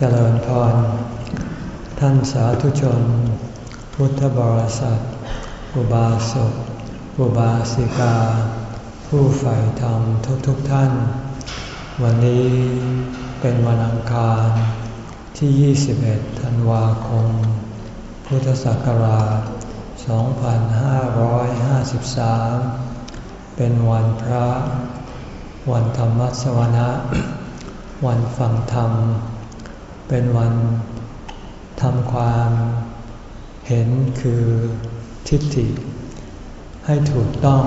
เจริญพร ท่านสาธุชน พุทธบริษัท อุบาสก อุบาสิกา ผู้ใฝ่ธรรมทุกๆทท่าน วันนี้เป็นวันอังคารที่ 21 ธันวาคม พุทธศักราช 2553 เป็นวันพระ วันธรรมสวนะ วันฟังธรรม เป็นวันทำความเห็นคือทิฏฐิ ให้ถูกต้อง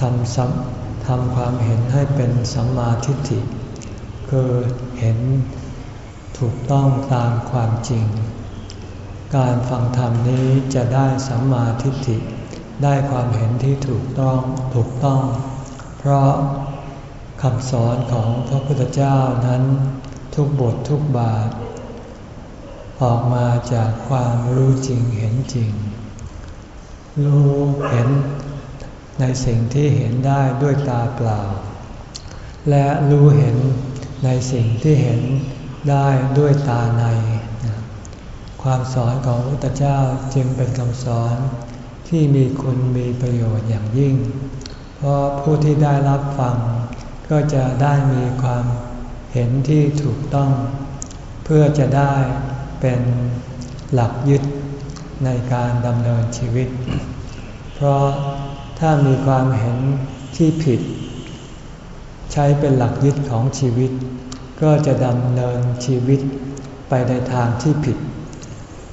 ทำทำความเห็นให้เป็นสัมมาทิฏฐิ คือเห็นถูกต้องตามความจริง การฟังธรรมนี้จะได้สัมมาทิฏฐิ ได้ความเห็นที่ถูกต้องถูกต้อง เพราะคำสอนของพระพุทธเจ้านั้น ทุกบททุกบาท ออกมาจากความรู้จริงเห็นจริง รู้เห็นในสิ่งที่เห็นได้ด้วยตาเปล่า และรู้เห็นในสิ่งที่เห็นได้ด้วยตาใน ความสอนของพระพุทธเจ้าจึงเป็นคำสอนที่มีคุณมีประโยชน์อย่างยิ่ง เพราะผู้ที่ได้รับฟังก็จะได้มีความ เห็นที่ถูกต้อง เพื่อจะได้เป็นหลักยึดในการดำเนินชีวิต เพราะถ้ามีความเห็นที่ผิด ใช้เป็นหลักยึดของชีวิต ก็จะดำเนินชีวิตไปในทางที่ผิด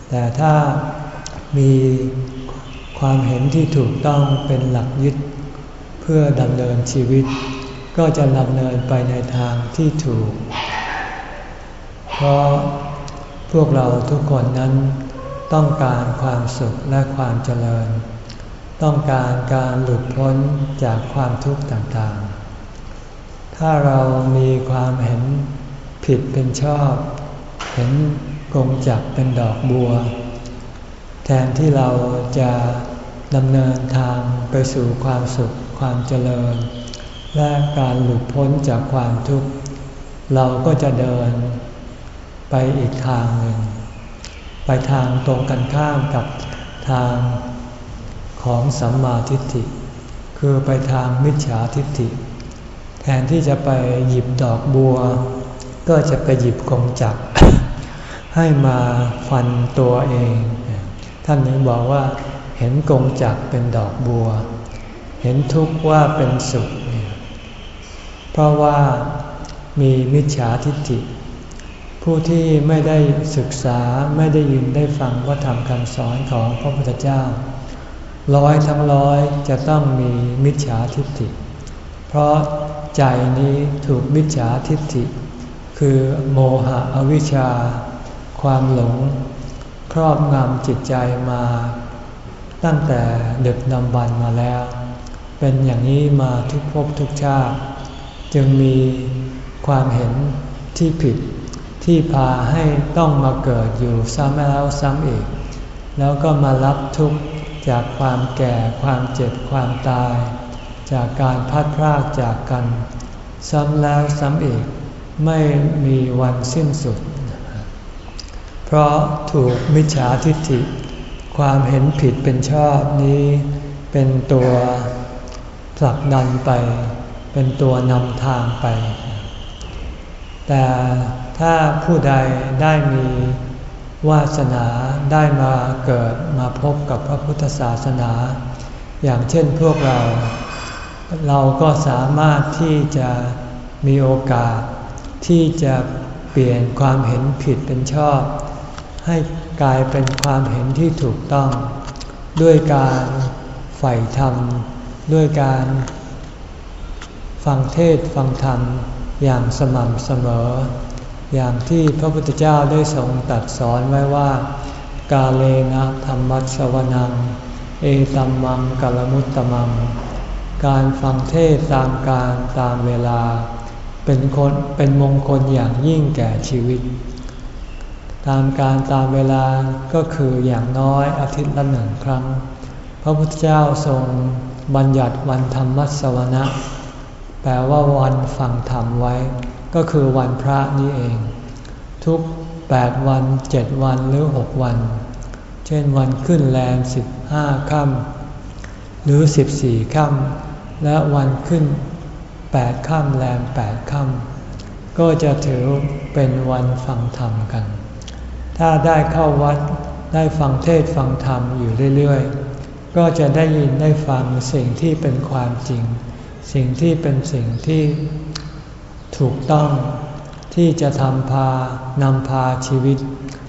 แต่ถ้ามีความเห็นที่ถูกต้องเป็นหลักยึด เพื่อดำเนินชีวิต ก็จะดำเนินไปในทางที่ถูก เพราะพวกเราทุกคนนั้นต้องการความสุขและความเจริญ ต้องการการหลุดพ้นจากความทุกข์ต่างๆ ถ้าเรามีความเห็นผิดเป็นชอบ เห็นกงจักเป็นดอกบัว แทนที่เราจะดำเนินทางไปสู่ความสุขความเจริญ และการหลุดพ้นจากความทุกข์ เราก็จะเดินไปอีกทางหนึ่ง ไปทางตรงกันข้ามกับทางของสัมมาทิฏฐิ คือไปทางมิจฉาทิฏฐิ แทนที่จะไปหยิบดอกบัว ก็จะไปหยิบกงจักให้มาฟันตัวเอง ท่านนี้บอกว่าเห็นกงจักเป็นดอกบัว เห็นทุกข์ว่าเป็นสุข เพราะว่ามีมิจฉาทิฏฐิ ผู้ที่ไม่ได้ศึกษาไม่ได้ยินได้ฟังว่าทำคำสอนของพระพุทธเจ้า ร้อยทั้งร้อยจะต้องมีมิจฉาทิฏฐิ เพราะใจนี้ถูกมิจฉาทิฏฐิ คือโมหะอวิชชา ความหลง ครอบงำจิตใจมา ตั้งแต่เด็กนำบันมาแล้ว เป็นอย่างนี้มาทุกภพทุกชาติ จึงมีความเห็นที่ผิดที่พาให้ต้องมาเกิดอยู่ซ้ำแล้วซ้ำอีก แล้วก็มารับทุกข์จากความแก่ความเจ็บความตาย จากการพัดพรากจากกัน ซ้ำแล้วซ้ำอีกไม่มีวันสิ้นสุด เพราะถูกมิจฉาทิฏฐิ ความเห็นผิดเป็นชอบนี้ เป็นตัวผลักดันไป เป็นตัวนำทางไป แต่ถ้าผู้ใดได้มีวาสนาได้มาเกิดมาพบกับพระพุทธศาสนา อย่างเช่นพวกเรา เราก็สามารถที่จะมีโอกาสที่จะเปลี่ยนความเห็นผิดเป็นชอบ ให้กลายเป็นความเห็นที่ถูกต้อง ด้วยการใฝ่ธรรม ด้วยการ ฟังเทศฟังธรรมอย่างสม่ำเสมอ อย่างที่พระพุทธเจ้าได้ทรงตัดสอนไว้ว่า กาเลนะธรรมัสวนัง เอตัมมังกลมุตตมัง การฟังเทศตามการตามเวลา เป็นคนเป็นมงคลอย่างยิ่งแก่ชีวิต ตามการตามเวลาก็คืออย่างน้อยอาทิตย์ละหนึ่งครั้ง พระพุทธเจ้าทรงบัญญัติวันธรรมสวนะ แปลว่าวันฟังธรรมไว้ ก็คือวันพระนี้เอง ทุกแปดวันเจ็ดวันหรือหกวัน เช่นวันขึ้นแรมสิบห้าค่ำหรือสิบสี่ค่ำและวันขึ้นแปดค่ำแรมแปดค่ำก็จะถือเป็นวันฟังธรรมกัน ถ้าได้เข้าวัดได้ฟังเทศฟังธรรมอยู่เรื่อยๆ ก็จะได้ยินได้ฟังสิ่งที่เป็นความจริง สิ่งที่เป็นสิ่งที่ถูกต้องที่จะทำพานำพาชีวิต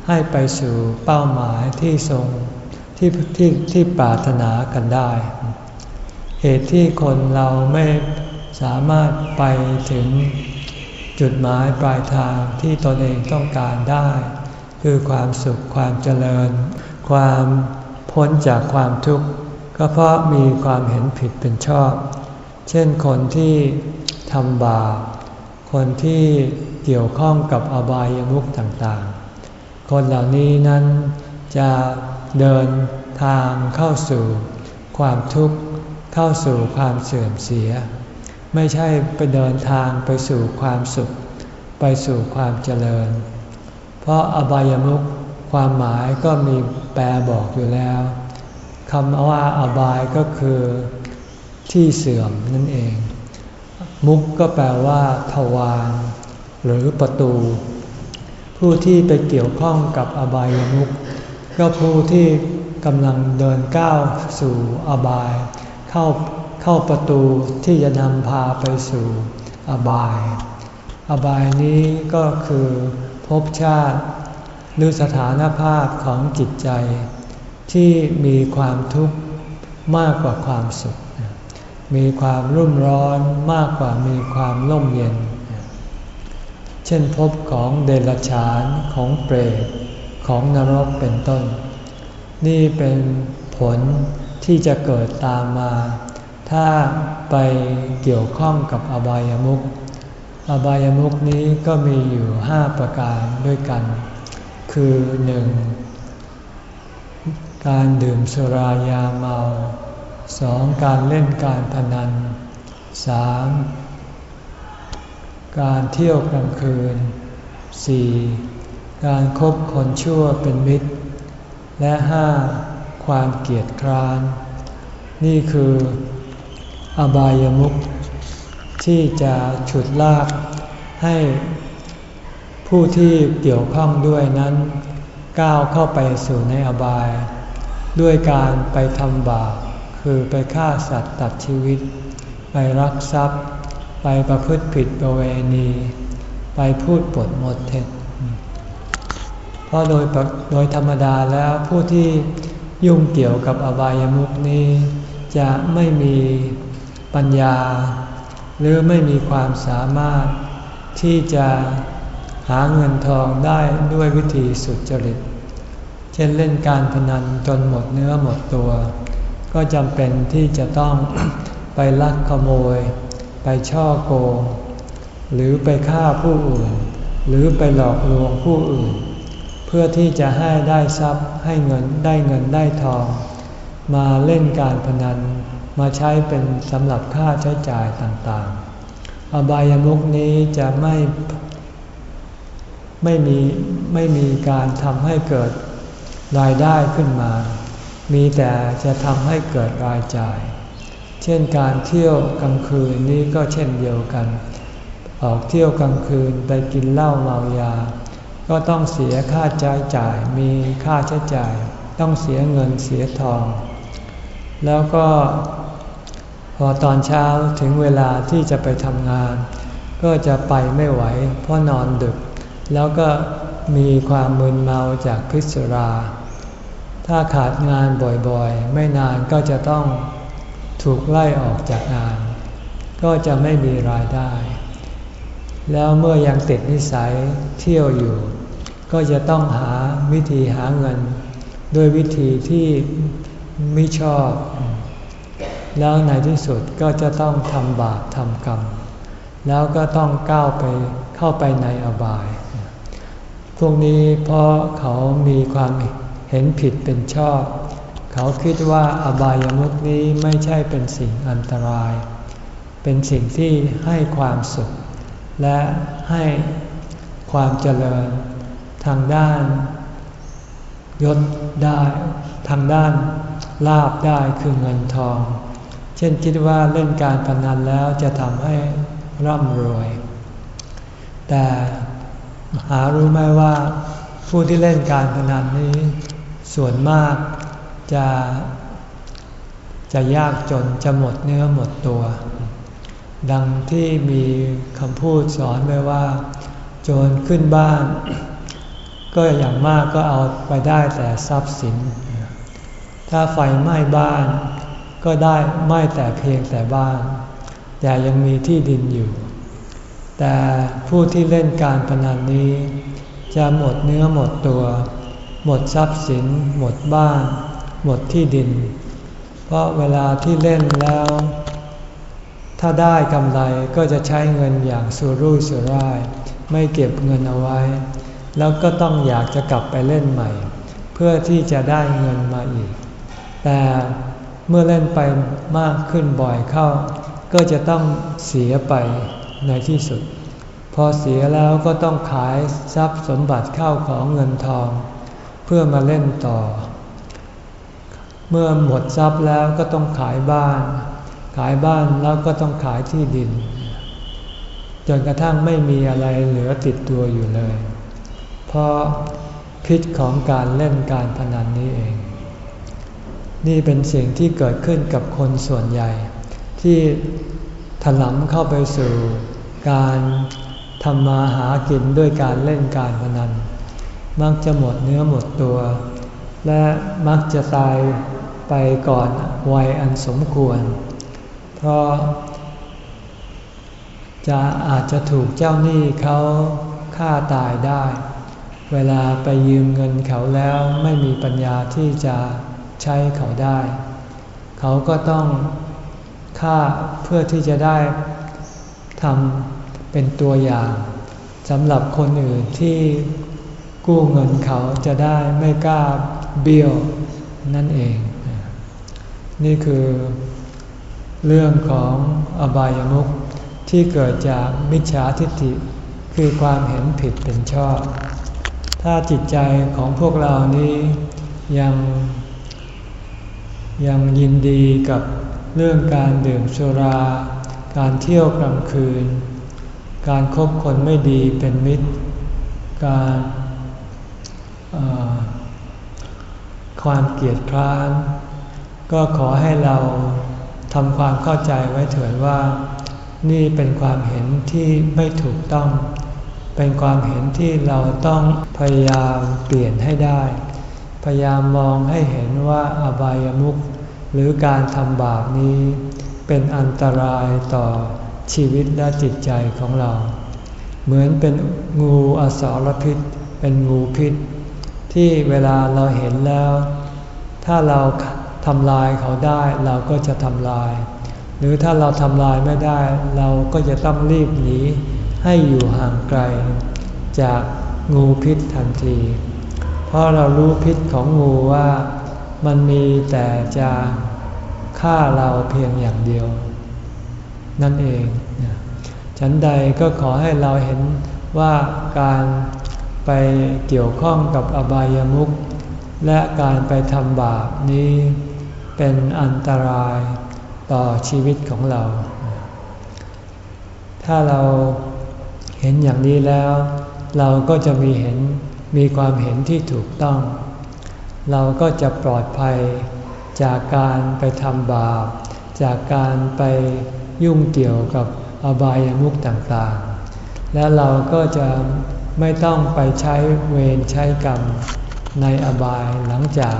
ให้ไปสู่เป้าหมายที่ทรงที่ที่ที่ปรารถนากันได้ เหตุที่คนเราไม่สามารถไปถึงจุดหมายปลายทางที่ตนเองต้องการได้ คือความสุขความเจริญ ความพ้นจากความทุกข์ก็เพราะมีความเห็นผิดเป็นชอบ เช่นคนที่ทำบาป คนที่เกี่ยวข้องกับอบายมุขต่างๆ คนเหล่านี้นั้นจะเดินทางเข้าสู่ความทุกข์เข้าสู่ความเสื่อมเสีย ไม่ใช่ไปเดินทางไปสู่ความสุข ไปสู่ความเจริญ เพราะอบายมุขความหมายก็มีแปลบอกอยู่แล้วคำว่าอบายก็คือ ที่เสื่อมนั่นเอง มุกก็แปลว่าทวารหรือประตู ผู้ที่ไปเกี่ยวข้องกับอบายมุขก็ผู้ที่กำลังเดินก้าวสู่อบาย เข้าเข้าประตูที่จะนำพาไปสู่อบาย อบายนี้ก็คือภพชาติ หรือสถานภาพของจิตใจ ที่มีความทุกข์มากกว่าความสุข มีความรุ่มร้อนมากกว่ามีความร่มเย็น เช่นพบของเดรัจฉานของเปรตของนรกเป็นต้น นี่เป็นผลที่จะเกิดตามมา ถ้าไปเกี่ยวข้องกับอบายามุขอบายามุขนี้ก็มีอยู่ห้าประการด้วยกัน คือหนึ่งการดื่มสุรายาเมา สองการเล่นการพนันสามการเที่ยวกลางคืน 4. การครบคนชั่วเป็นมิตร และ 5. ความเกียดคร้าน นี่คืออบายามุขที่จะฉุดลากให้ผู้ที่เกี่ยวข้องด้วยนั้น ก้าวเข้าไปสู่ในอบาย ด้วยการไปทำบาป คือไปฆ่าสัตว์ตัดชีวิต ไปรักทรัพย์ ไปประพฤติผิดประเวณี ไปพูดปดหมดเท็จเพราะโดยโดยธรรมดาแล้วผู้ที่ยุ่งเกี่ยวกับอบายามุขนี้ จะไม่มีปัญญา หรือไม่มีความสามารถที่จะหาเงินทองได้ด้วยวิธีสุดจริต เช่นเล่นการพนันจนหมดเนื้อหมดตัว ก็จำเป็นที่จะต้องไปลักขโมย ไปช่อโกง หรือไปฆ่าผู้อื่น หรือไปหลอกลวงผู้อื่น เพื่อที่จะให้ได้ทรัพย์ให้เงินได้เงินได้ทอง มาเล่นการพนัน มาใช้เป็นสำหรับค่าใช้จ่ายต่างๆ อบายามุกนี้จะไม่ไม่มีไม่มีการทำให้เกิดรายได้ขึ้นมา มีแต่จะทำให้เกิดรายจ่าย เช่นการเที่ยวกลางคืนนี้ก็เช่นเดียวกัน ออกเที่ยวกลางคืนไปกินเหล้าเมายา ก็ต้องเสียค่าใช้จ่าย มีค่าใช้จ่าย ต้องเสียเงินเสียทอง แล้วก็พอตอนเช้าถึงเวลาที่จะไปทำงาน ก็จะไปไม่ไหวเพราะนอนดึก แล้วก็มีความมึนเมาจากพิษรา ถ้าขาดงานบ่อยๆ ไม่นานก็จะต้องถูกไล่ออกจากงาน ก็จะไม่มีรายได้ แล้วเมื่อยังติดนิสัยเที่ยวอยู่ ก็จะต้องหาวิธีหาเงิน ด้วยวิธีที่ไม่ชอบ แล้วในที่สุดก็จะต้องทำบาปทำกรรม แล้วก็ต้องก้าวไปเข้าไปในอบาย พวกนี้เพราะเขามีความ เห็นผิดเป็นชอบ เขาคิดว่าอบายามุขนี้ไม่ใช่เป็นสิ่งอันตราย เป็นสิ่งที่ให้ความสุข และให้ความเจริญทางด้านยศได้ทางด้านลาบได้คือเงินทอง เช่นคิดว่าเล่นการพนันแล้วจะทำให้ร่ำรวย แต่หารู้ไหมว่าผู้ที่เล่นการพนันนี้ ส่วนมากจะจะยากจนจะหมดเนื้อหมดตัว ดังที่มีคำพูดสอนไว้ว่า โจรขึ้นบ้าน ก็อย่างมากก็เอาไปได้แต่ทรัพย์สิน ถ้าไฟไหม้บ้าน ก็ได้ไหม้แต่เพียงแต่บ้าน แต่ยังมีที่ดินอยู่ แต่ผู้ที่เล่นการพนันนี้ จะหมดเนื้อหมดตัว หมดทรัพย์สิน หมดบ้าน หมดที่ดิน เพราะเวลาที่เล่นแล้ว ถ้าได้กำไรก็จะใช้เงินอย่างสุรุ่ยสุร่าย ไม่เก็บเงินเอาไว้ แล้วก็ต้องอยากจะกลับไปเล่นใหม่ เพื่อที่จะได้เงินมาอีก แต่เมื่อเล่นไปมากขึ้นบ่อยเข้า ก็จะต้องเสียไปในที่สุด พอเสียแล้วก็ต้องขายทรัพย์สมบัติเข้าของเงินทอง เพื่อมาเล่นต่อ เมื่อหมดทรัพย์แล้วก็ต้องขายบ้าน ขายบ้านแล้วก็ต้องขายที่ดิน จนกระทั่งไม่มีอะไรเหลือติดตัวอยู่เลย เพราะพิษของการเล่นการพนันนี้เอง นี่เป็นสิ่งที่เกิดขึ้นกับคนส่วนใหญ่ ที่ถลำเข้าไปสู่การทำมาหากินด้วยการเล่นการพนัน มักจะหมดเนื้อหมดตัว และมักจะตายไปก่อนวัยอันสมควร เพราะ จะอาจจะถูกเจ้าหนี้เขาฆ่าตายได้ เวลาไปยืมเงินเขาแล้วไม่มีปัญญาที่จะใช้เขาได้ เขาก็ต้องฆ่าเพื่อที่จะได้ทำเป็นตัวอย่างสำหรับคนอื่นที่ กู้เงินเขาจะได้ไม่กล้าเบี้ยวนั่นเอง นี่คือเรื่องของอบายมุขที่เกิดจากมิจฉาทิฏฐิคือความเห็นผิดเป็นชอบ ถ้าจิตใจของพวกเรานี้ยังยังยินดีกับเรื่องการดื่มสุรา การเที่ยวกลางคืน การคบคนไม่ดีเป็นมิตร การ ความเกลียดคร้าน ก็ขอให้เราทำความเข้าใจไว้เถิดว่า นี่เป็นความเห็นที่ไม่ถูกต้อง เป็นความเห็นที่เราต้องพยายามเปลี่ยนให้ได้ พยายามมองให้เห็นว่าอบายมุขหรือการทำบาปนี้ เป็นอันตรายต่อชีวิตและจิตใจของเรา เหมือนเป็นงูอสรพิษ เป็นงูพิษ ที่เวลาเราเห็นแล้ว ถ้าเราทำลายเขาได้เราก็จะทำลาย หรือถ้าเราทำลายไม่ได้ เราก็จะต้องรีบหนีให้อยู่ห่างไกล จากงูพิษทันที เพราะเรารู้พิษของงูว่ามันมีแต่จะฆ่าเราเพียงอย่างเดียว นั่นเอง ฉันใดก็ขอให้เราเห็นว่าการ ไปเกี่ยวข้องกับอบายามุขและการไปทำบาปนี้เป็นอันตรายต่อชีวิตของเรา ถ้าเราเห็นอย่างนี้แล้ว เราก็จะมีเห็นมีความเห็นที่ถูกต้อง เราก็จะปลอดภัยจากการไปทำบาป จากการไปยุ่งเกี่ยวกับอบายามุขต่างๆ และเราก็จะ ไม่ต้องไปใช้เวรใช้กรรมในอบายหลังจาก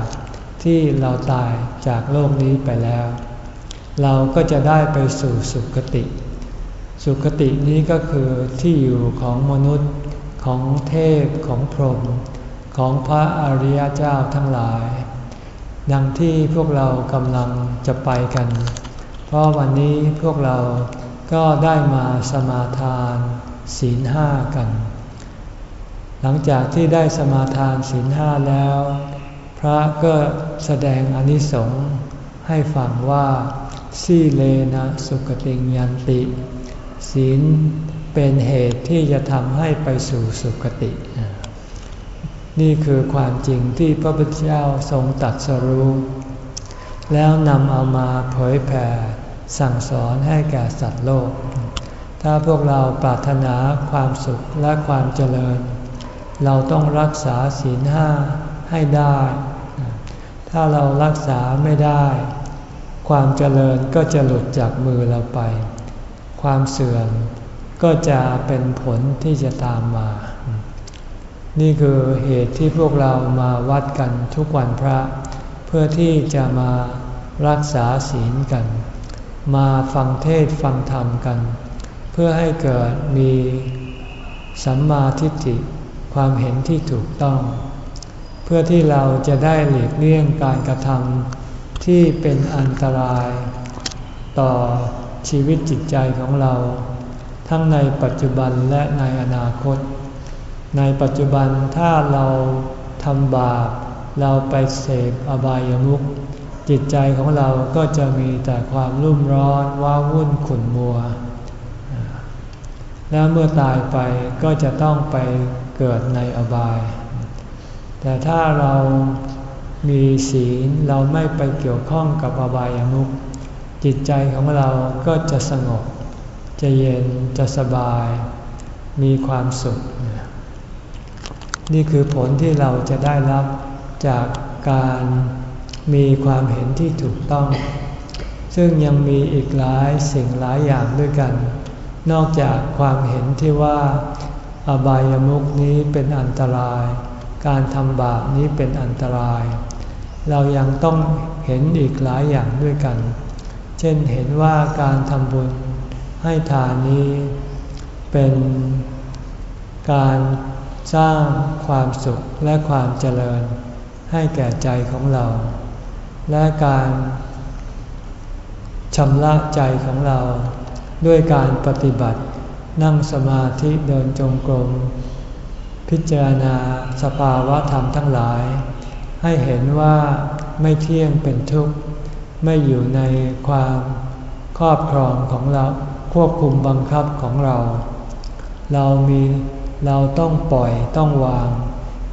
ที่เราตายจากโลกนี้ไปแล้ว เราก็จะได้ไปสู่สุคติ สุคตินี้ก็คือที่อยู่ของมนุษย์ของเทพของพรหมของพระอริยเจ้าทั้งหลาย ดังที่พวกเรากำลังจะไปกัน เพราะวันนี้พวกเราก็ได้มาสมาทานศีลห้ากัน หลังจากที่ได้สมาทานศีลห้าแล้ว พระก็แสดงอนิสงส์ให้ฟังว่าสีเลนะสุกติงยันติ ศีลเป็นเหตุที่จะทำให้ไปสู่สุคติ นี่คือความจริงที่พระพุทธเจ้าทรงตัดสรู้แล้วนำเอามาเผยแผ่สั่งสอนให้แก่สัตว์โลก ถ้าพวกเราปรารถนาความสุขและความเจริญ เราต้องรักษาศีลห้าให้ได้ ถ้าเรารักษาไม่ได้ ความเจริญก็จะหลุดจากมือเราไป ความเสื่อมก็จะเป็นผลที่จะตามมา นี่คือเหตุที่พวกเรามาวัดกันทุกวันพระ เพื่อที่จะมารักษาศีลกัน มาฟังเทศฟังธรรมกัน เพื่อให้เกิดมีสัมมาทิฏฐิ ความเห็นที่ถูกต้อง เพื่อที่เราจะได้หลีกเลี่ยงการกระทำที่เป็นอันตราย ต่อชีวิตจิตใจของเรา ทั้งในปัจจุบันและในอนาคต ในปัจจุบันถ้าเราทำบาปเราไปเสพอบายามุขจิตใจของเราก็จะมีแต่ความรุ่มร้อนว้าวุ่นขุ่นมัว แล้วเมื่อตายไปก็จะต้องไป เกิดในอบาย แต่ถ้าเรามีศีลเราไม่ไปเกี่ยวข้องกับอบายามุขจิตใจของเราก็จะสงบ จะเย็นจะสบาย มีความสุข นี่คือผลที่เราจะได้รับจากการมีความเห็นที่ถูกต้อง ซึ่งยังมีอีกหลายสิ่งหลายอย่างด้วยกัน นอกจากความเห็นที่ว่า อบายามุกนี้เป็นอันตราย การทำบาปนี้เป็นอันตราย เรายังต้องเห็นอีกหลายอย่างด้วยกัน เช่นเห็นว่าการทำบุญให้ทานนี้เป็นการสร้างความสุขและความเจริญให้แก่ใจของเรา และการชำระใจของเราด้วยการปฏิบัติ นั่งสมาธิเดินจงกรม พิจารณาสภาวะธรรมทั้งหลาย ให้เห็นว่าไม่เที่ยงเป็นทุกข์ ไม่อยู่ในความครอบครองของเราควบคุมบังคับของเรา เรามีเราต้องปล่อยต้องวาง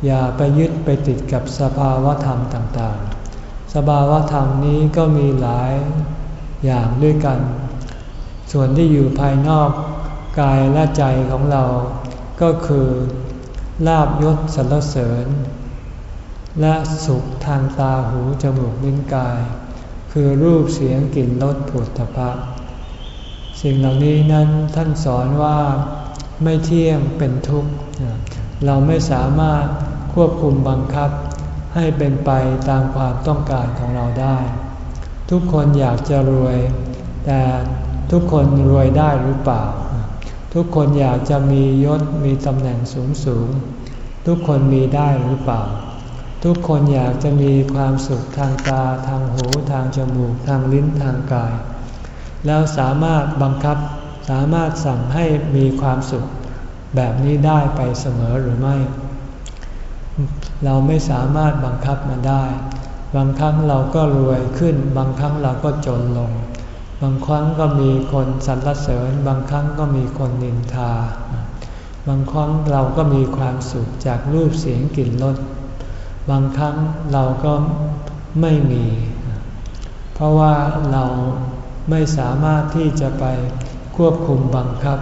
อย่าไปยึดไปติดกับสภาวะธรรมต่างๆ สภาวะธรรมนี้ก็มีหลายอย่างด้วยกัน ส่วนที่อยู่ภายนอก กายและใจของเรา ก็คือลาบยศสรรเสริญ และสุขทางตาหูจมูกลิ้นกาย คือรูปเสียงกลิ่นรสผุถะพะสิ่งเหล่านี้นั้นท่านสอนว่าไม่เที่ยงเป็นทุกข์ เราไม่สามารถควบคุมบังคับ ให้เป็นไปตามความต้องการของเราได้ ทุกคนอยากจะรวย แต่ทุกคนรวยได้หรือเปล่า ทุกคนอยากจะมียศมีตำแหน่งสูงสูง ทุกคนมีได้หรือเปล่า ทุกคนอยากจะมีความสุขทางตาทางหูทางจมูกทางลิ้นทางกาย แล้วสามารถบังคับสามารถสั่งให้มีความสุข แบบนี้ได้ไปเสมอหรือไม่ เราไม่สามารถบังคับมันได้ บางครั้งเราก็รวยขึ้น บางครั้งเราก็จนลง บางครั้งก็มีคนสรรเสริญ บางครั้งก็มีคนนินทา บางครั้งเราก็มีความสุขจากรูปเสียงกลิ่นรสบางครั้งเราก็ไม่มี เพราะว่าเราไม่สามารถที่จะไปควบคุมบังคับ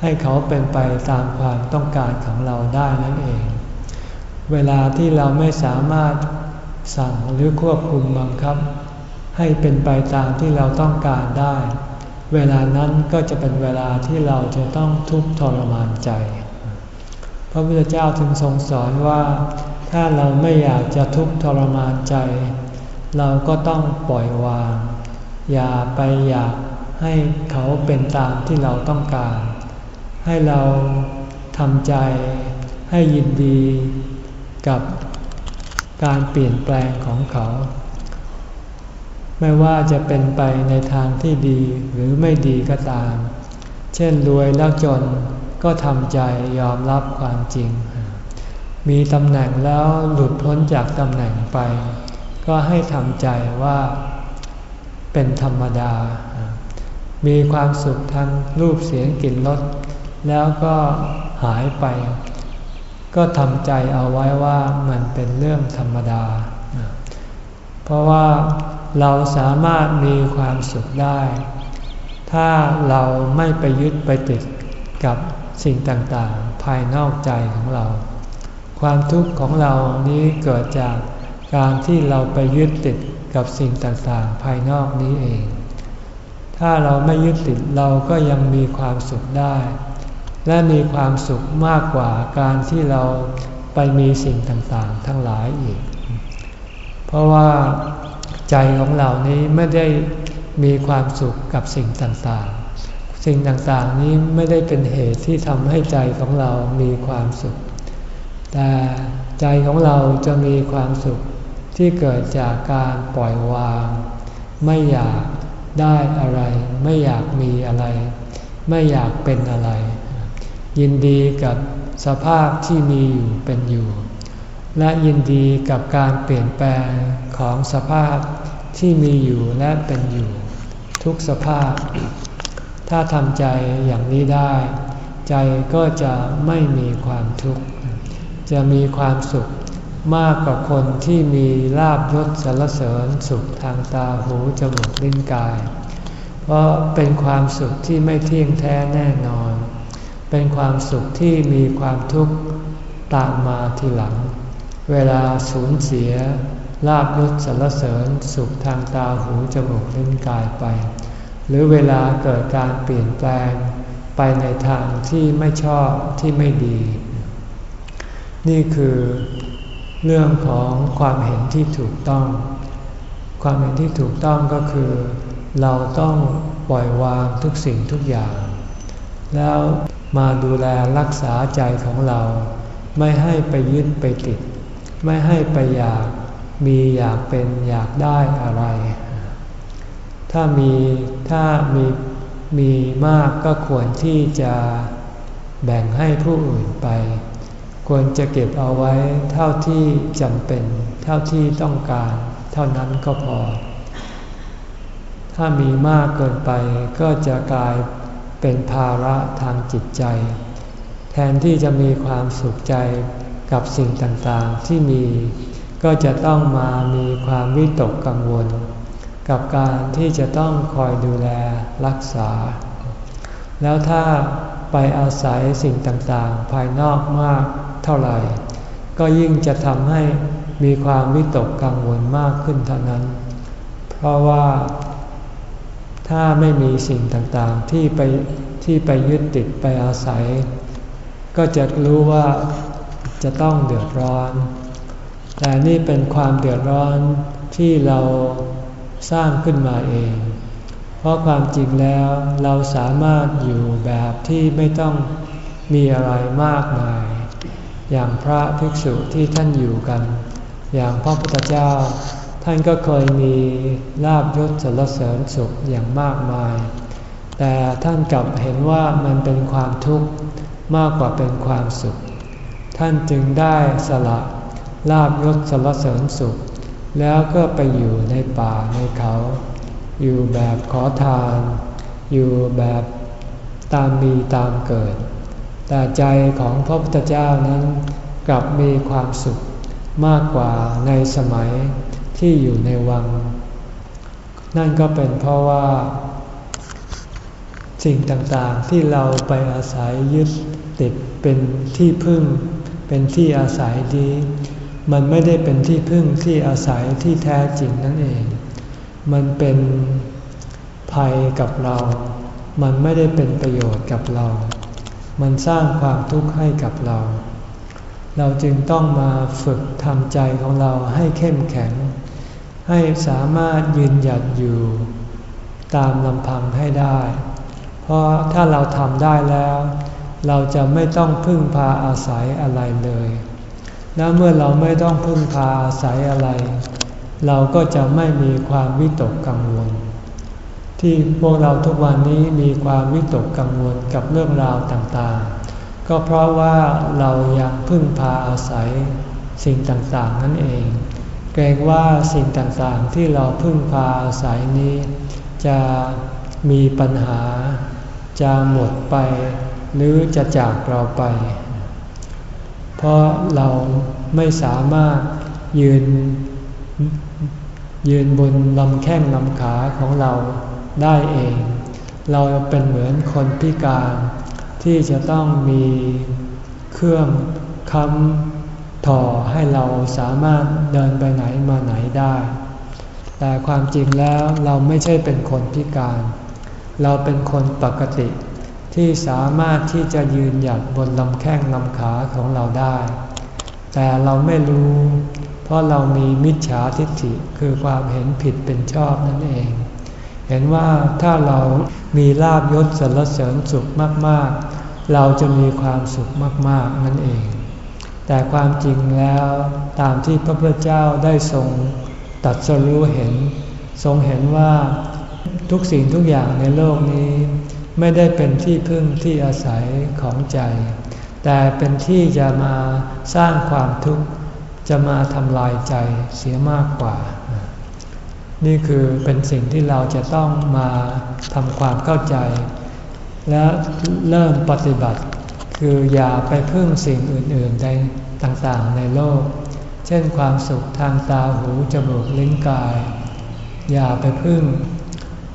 ให้เขาเป็นไปตามความต้องการของเราได้นั่นเอง เวลาที่เราไม่สามารถสั่งหรือควบคุมบังคับ ให้เป็นไปตามที่เราต้องการได้ เวลานั้นก็จะเป็นเวลาที่เราจะต้องทุกข์ทรมานใจ พระพุทธเจ้าถึงทรงสอนว่า ถ้าเราไม่อยากจะทุกข์ทรมานใจ เราก็ต้องปล่อยวาง อย่าไปอยากให้เขาเป็นตามที่เราต้องการ ให้เราทำใจให้ยินดีกับการเปลี่ยนแปลงของเขา ไม่ว่าจะเป็นไปในทางที่ดีหรือไม่ดีก็ตาม เช่นรวยแล้วจนก็ทำใจยอมรับความจริง มีตำแหน่งแล้วหลุดพ้นจากตำแหน่งไป ก็ให้ทำใจว่าเป็นธรรมดา มีความสุขทางรูปเสียงกลิ่นรสแล้วก็หายไป ก็ทำใจเอาไว้ว่ามันเป็นเรื่องธรรมดา เพราะว่า เราสามารถมีความสุขได้ ถ้าเราไม่ไปยึดไปติดกับสิ่งต่างๆ ภายนอกใจของเรา ความทุกข์ของเรานี้เกิดจากการที่เราไปยึดติดกับสิ่งต่างๆ ภายนอกนี้เอง ถ้าเราไม่ยึดติดเราก็ยังมีความสุขได้ และมีความสุขมากกว่าการที่เราไปมีสิ่งต่างๆ ทั้งหลายอีก เพราะว่า ใจของเรานี้ไม่ได้มีความสุขกับสิ่งต่างๆ สิ่งต่างๆนี้ไม่ได้เป็นเหตุที่ทำให้ใจของเรามีความสุข แต่ใจของเราจะมีความสุขที่เกิดจากการปล่อยวาง ไม่อยากได้อะไร ไม่อยากมีอะไร ไม่อยากเป็นอะไร ยินดีกับสภาพที่มีอยู่เป็นอยู่ และยินดีกับการเปลี่ยนแปลงของสภาพ ที่มีอยู่และเป็นอยู่ ทุกสภาพ ถ้าทำใจอย่างนี้ได้ ใจก็จะไม่มีความทุกข์ จะมีความสุขมากกว่าคนที่มีลาบยศสรรเสริญสุขทางตาหูจมูกลิ้นกาย เพราะเป็นความสุขที่ไม่เที่ยงแท้แน่นอน เป็นความสุขที่มีความทุกข์ตามมาทีหลัง เวลาสูญเสีย ลาบยศสรรเสริญสุขทางตาหูจมูกลิ้นกายไป หรือเวลาเกิดการเปลี่ยนแปลงไปในทางที่ไม่ชอบที่ไม่ดี นี่คือเรื่องของความเห็นที่ถูกต้อง ความเห็นที่ถูกต้องก็คือ เราต้องปล่อยวางทุกสิ่งทุกอย่าง แล้วมาดูแลรักษาใจของเรา ไม่ให้ไปยึดไปติด ไม่ให้ไปอยาก มีอยากเป็นอยากได้อะไร ถ้ามีถ้ามีมีมากก็ควรที่จะแบ่งให้ผู้อื่นไป ควรจะเก็บเอาไว้เท่าที่จำเป็น เท่าที่ต้องการ เท่านั้นก็พอ ถ้ามีมากเกินไปก็จะกลายเป็นภาระทางจิตใจ แทนที่จะมีความสุขใจกับสิ่งต่างๆที่มี ก็จะต้องมามีความวิตกกังวล กับการที่จะต้องคอยดูแลรักษา แล้วถ้าไปอาศัยสิ่งต่างๆ ภายนอกมากเท่าไหร่ ก็ยิ่งจะทำให้มีความวิตกกังวลมากขึ้นเท่านั้น เพราะว่าถ้าไม่มีสิ่งต่างๆที่ไปที่ไปยึดติดไปอาศัย ก็จะรู้ว่าจะต้องเดือดร้อน แต่นี่เป็นความเดือดร้อนที่เราสร้างขึ้นมาเอง เพราะความจริงแล้วเราสามารถอยู่แบบที่ไม่ต้องมีอะไรมากมาย อย่างพระภิกษุที่ท่านอยู่กัน อย่างพระพุทธเจ้า ท่านก็เคยมีลาบยศสรรเสริญสุขอย่างมากมาย แต่ท่านกลับเห็นว่ามันเป็นความทุกข์มากกว่าเป็นความสุข ท่านจึงได้สละ ลาบยศสรรเสริญสุข แล้วก็ไปอยู่ในป่าในเขา อยู่แบบขอทาน อยู่แบบตามมีตามเกิด แต่ใจของพระพุทธเจ้านั้นกลับมีความสุขมากกว่าในสมัยที่อยู่ในวัง นั่นก็เป็นเพราะว่า สิ่งต่างๆที่เราไปอาศัยยึดติดเป็นที่พึ่ง เป็นที่อาศัยดี มันไม่ได้เป็นที่พึ่งที่อาศัยที่แท้จริงนั่นเอง มันเป็นภัยกับเรา มันไม่ได้เป็นประโยชน์กับเรา มันสร้างความทุกข์ให้กับเรา เราจึงต้องมาฝึกทำใจของเราให้เข้มแข็ง ให้สามารถยืนหยัดอยู่ตามลำพังให้ได้ เพราะถ้าเราทำได้แล้ว เราจะไม่ต้องพึ่งพาอาศัยอะไรเลย แล้วเมื่อเราไม่ต้องพึ่งพาอาศัยอะไร เราก็จะไม่มีความวิตกกังวล ที่พวกเราทุกวันนี้มีความวิตกกังวลกับเรื่องราวต่างๆ ก็เพราะว่าเรายังพึ่งพาอาศัยสิ่งต่างๆนั่นเอง เกรงว่าสิ่งต่างๆที่เราพึ่งพาอาศัยนี้ จะมีปัญหา จะหมดไป หรือจะจากเราไป เพราะเราไม่สามารถยืนยืนบนลำแข้งลำขาของเราได้เอง เราเป็นเหมือนคนพิการที่จะต้องมีเครื่องค้ำถ่อให้เราสามารถเดินไปไหนมาไหนได้ แต่ความจริงแล้วเราไม่ใช่เป็นคนพิการ เราเป็นคนปกติ ที่สามารถที่จะยืนหยัดบนลำแข้งลำขาของเราได้ แต่เราไม่รู้ เพราะเรามีมิจฉาทิฏฐิคือความเห็นผิดเป็นชอบนั่นเอง เห็นว่าถ้าเรามีลาบยศสรรเสริญสุขมากๆ เราจะมีความสุขมากๆนั่นเอง แต่ความจริงแล้วตามที่พระพุทธเจ้าได้ทรงตัดสรู้เห็น ทรงเห็นว่าทุกสิ่งทุกอย่างในโลกนี้ ไม่ได้เป็นที่พึ่งที่อาศัยของใจ แต่เป็นที่จะมาสร้างความทุกข์จะมาทำลายใจเสียมากกว่า นี่คือเป็นสิ่งที่เราจะต้องมาทำความเข้าใจ และเริ่มปฏิบัติ คืออย่าไปพึ่งสิ่งอื่นๆใดต่างๆในโลก เช่นความสุขทางตาหูจมูกลิ้นกาย อย่าไปพึ่ง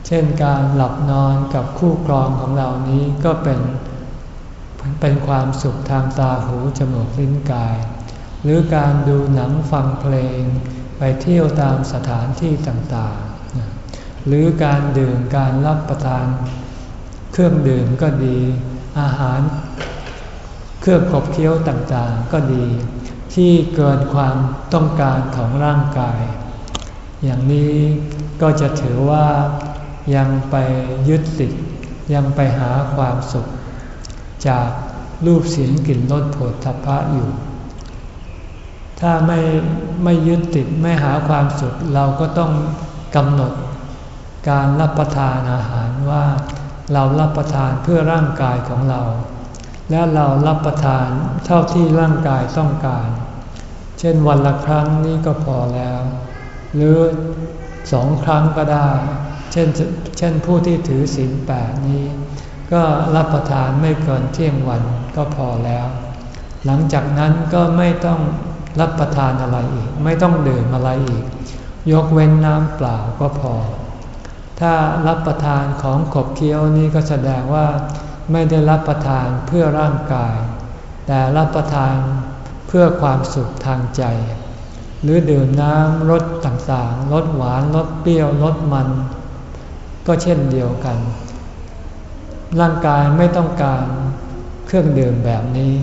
เช่นการหลับนอนกับคู่ครองของเรานี้ก็เป็นเป็นความสุขทางตาหูจมูกลิ้นกาย หรือการดูหนังฟังเพลง ไปเที่ยวตามสถานที่ต่างๆ หรือการดื่มการรับประทาน เครื่องดื่มก็ดี อาหาร เครื่องขบเคี้ยวต่างๆก็ดี ที่เกินความต้องการของร่างกาย อย่างนี้ก็จะถือว่า ยังไปยึดติด ยังไปหาความสุข จากรูปเสียงกลิ่นรสผลทพะอยู่ ถ้าไม่ไม่ยึดติดไม่หาความสุขเราก็ต้องกำหนดการรับประทานอาหารว่าเรารับประทานเพื่อร่างกายของเรา และเรารับประทานเท่าที่ร่างกายต้องการ เช่นวันละครั้งนี้ก็พอแล้ว หรือสองครั้งก็ได้ เช่นเช่นผู้ที่ถือศีลแปดนี้ ก็รับประทานไม่เกินเที่ยงวันก็พอแล้ว หลังจากนั้นก็ไม่ต้องรับประทานอะไรอีก ไม่ต้องดื่มอะไรอีก ยกเว้นน้ำเปล่าก็พอ ถ้ารับประทานของขบเคี้ยวนี้ก็แสดงว่าไม่ได้รับประทานเพื่อร่างกาย แต่รับประทานเพื่อความสุขทางใจ หรือดื่มน้ำรสต่างๆรสหวานรสเปรี้ยวรสมัน ก็เช่นเดียวกัน ร่างกายไม่ต้องการเครื่องดื่มแบบนี้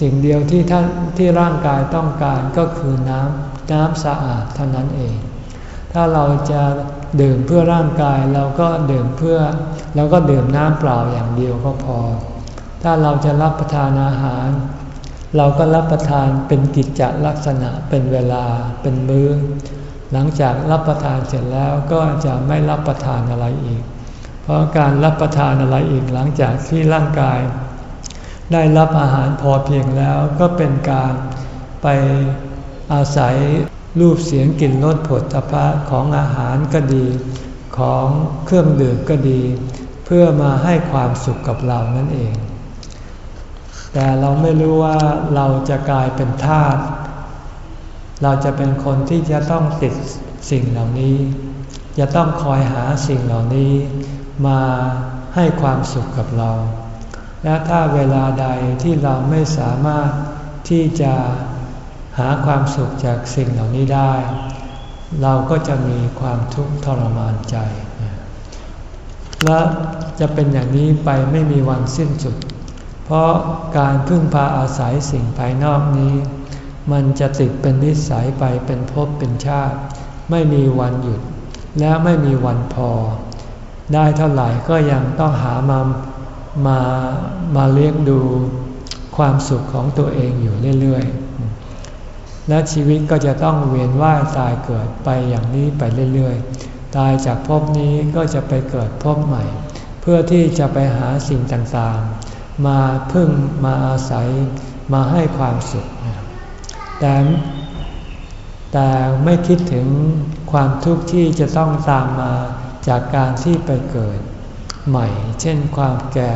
สิ่งเดียวที่ท่านที่ร่างกายต้องการก็คือน้ำน้ำสะอาดเท่านั้นเอง ถ้าเราจะดื่มเพื่อร่างกายเราก็ดื่มเพื่อเราก็ดื่มน้ำเปล่าอย่างเดียวก็พอ ถ้าเราจะรับประทานอาหาร เราก็รับประทานเป็นกิจจลักษณะเป็นเวลาเป็นมื้อ หลังจากรับประทานเสร็จแล้วก็จะไม่รับประทานอะไรอีก เพราะการรับประทานอะไรอีกหลังจากที่ร่างกาย ได้รับอาหารพอเพียงแล้วก็เป็นการไปอาศัยรูปเสียงกลิ่นรสผลตภะของอาหารก็ดี ของเครื่องดื่มก็ดี เพื่อมาให้ความสุขกับเรานั่นเอง แต่เราไม่รู้ว่าเราจะกลายเป็นทาส เราจะเป็นคนที่จะต้องติดสิ่งเหล่านี้ จะต้องคอยหาสิ่งเหล่านี้ มาให้ความสุขกับเรา และถ้าเวลาใดที่เราไม่สามารถที่จะหาความสุขจากสิ่งเหล่านี้ได้ เราก็จะมีความทุกข์ทรมานใจ และจะเป็นอย่างนี้ไปไม่มีวันสิ้นสุด เพราะการพึ่งพาอาศัยสิ่งภายนอกนี้ มันจะติดเป็นนิสัยไปเป็นภพเป็นชาติ ไม่มีวันหยุด และไม่มีวันพอ ได้เท่าไหร่ก็ยังต้องหามามามาเลี้ยงดูความสุขของตัวเองอยู่เรื่อยๆ และชีวิตก็จะต้องเวียนว่ายตายเกิดไปอย่างนี้ไปเรื่อยๆ ตายจากภพนี้ก็จะไปเกิดภพใหม่ เพื่อที่จะไปหาสิ่งต่างๆ มาพึ่งมาอาศัยมาให้ความสุข แต่แต่ไม่คิดถึงความทุกข์ที่จะต้องตามมาจากการที่ไปเกิดใหม่ เช่นความแก่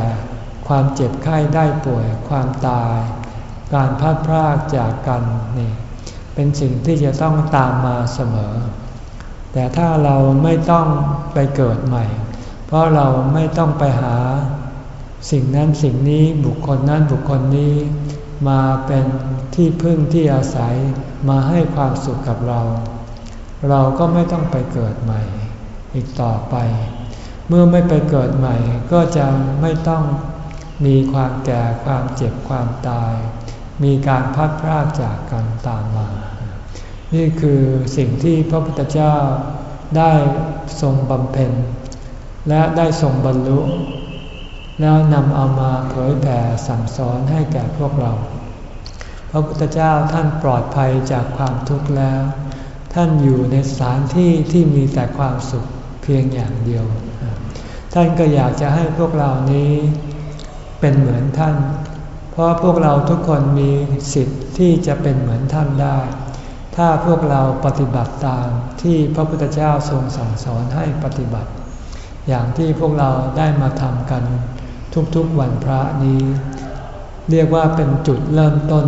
ความเจ็บไข้ได้ป่วย ความตาย การพัดพรากจากกันนี่เป็นสิ่งที่จะต้องตามมาเสมอ แต่ถ้าเราไม่ต้องไปเกิดใหม่ เพราะเราไม่ต้องไปหาสิ่งนั้นสิ่งนี้บุคคลนั้นบุคคลนี้ มาเป็นที่พึ่งที่อาศัยมาให้ความสุขกับเรา เราก็ไม่ต้องไปเกิดใหม่ อีกต่อไป เมื่อไม่ไปเกิดใหม่ ก็จะไม่ต้องมีความแก่ความเจ็บความตาย มีการพัดพรากจากกันตามมา นี่คือสิ่งที่พระพุทธเจ้าได้ทรงบำเพ็ญ และได้ทรงบรรลุ แล้วนำเอามาเผยแผ่สั่งสอนให้แก่พวกเรา พระพุทธเจ้าท่านปลอดภัยจากความทุกข์แล้ว ท่านอยู่ในสถานที่ที่มีแต่ความสุขเพียงอย่างเดียว ท่านก็อยากจะให้พวกเรานี้เป็นเหมือนท่าน เพราะพวกเราทุกคนมีสิทธิ์ที่จะเป็นเหมือนท่านได้ ถ้าพวกเราปฏิบัติตามที่พระพุทธเจ้าทรงสั่งสอนให้ปฏิบัติ อย่างที่พวกเราได้มาทำกัน ทุกๆวันพระนี้ เรียกว่าเป็นจุดเริ่มต้น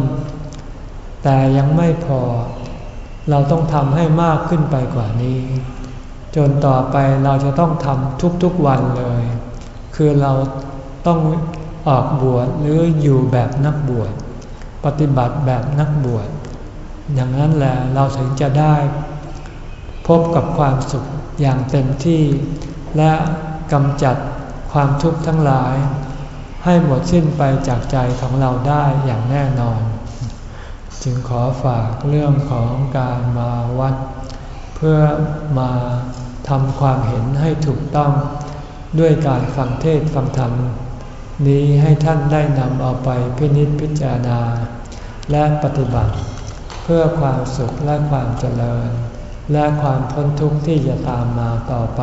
แต่ยังไม่พอ เราต้องทำให้มากขึ้นไปกว่านี้ จนต่อไปเราจะต้องทำทุกๆวันเลย คือเราต้องออกบวชหรืออยู่แบบนักบวชปฏิบัติแบบนักบวชอย่างนั้นแหละเราถึงจะได้พบกับความสุขอย่างเต็มที่และกำจัด ความทุกข์ทั้งหลาย ให้หมดสิ้นไปจากใจของเราได้อย่างแน่นอน จึงขอฝากเรื่องของการมาวัด เพื่อมาทำความเห็นให้ถูกต้องด้วยการฟังเทศฟังธรรม นี้ให้ท่านได้นำเอาไปพินิจพิจารณา และปฏิบัติ เพื่อความสุขและความเจริญ และความพ้นทุกข์ที่จะตามมาต่อไป